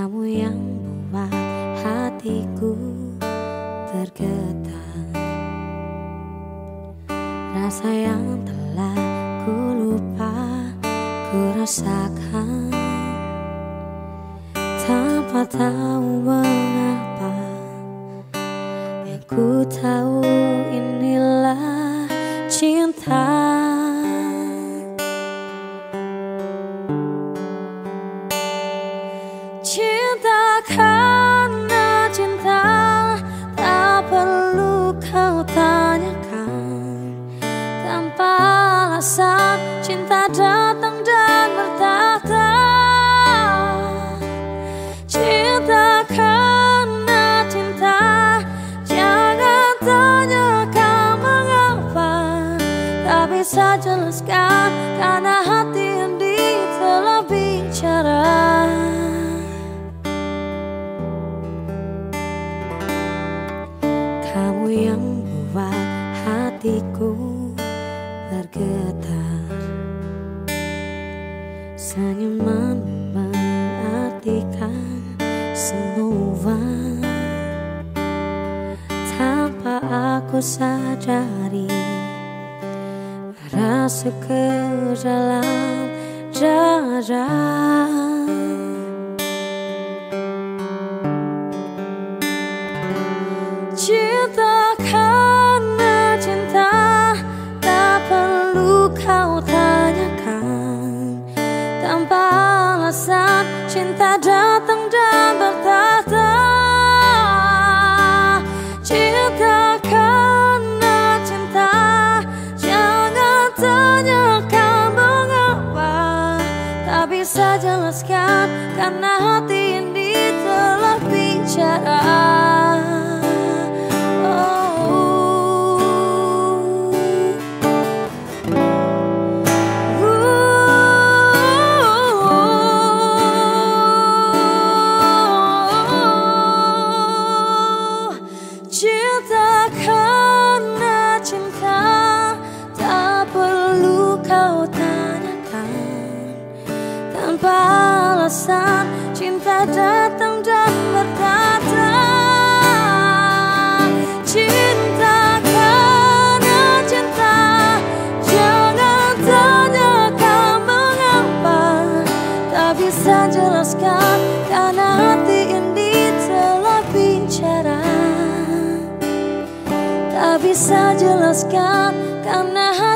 Kamu yang membuat hatiku tergetar. Rasa yang telah ku lupa ku rasakan. Tanpa tahu mengapa Yang ku tahu inilah perlu kau Kamu yang membuat hatiku bergetar. Senyuman mengartikan semua. Tanpa aku sadari Merasuk ke dalam dada datang dan bertahta Cinta karena cinta Jangan tanyakan mengapa. Tak bisa jelaskan Karena hati ini telah bicara Tanpa alasan cinta datang dan berkata Cinta karena cinta Jangan tanyakan mengapa Tak bisa jelaskan Karena hati ini telah bicara. Tak bisa jelaskan Karena hati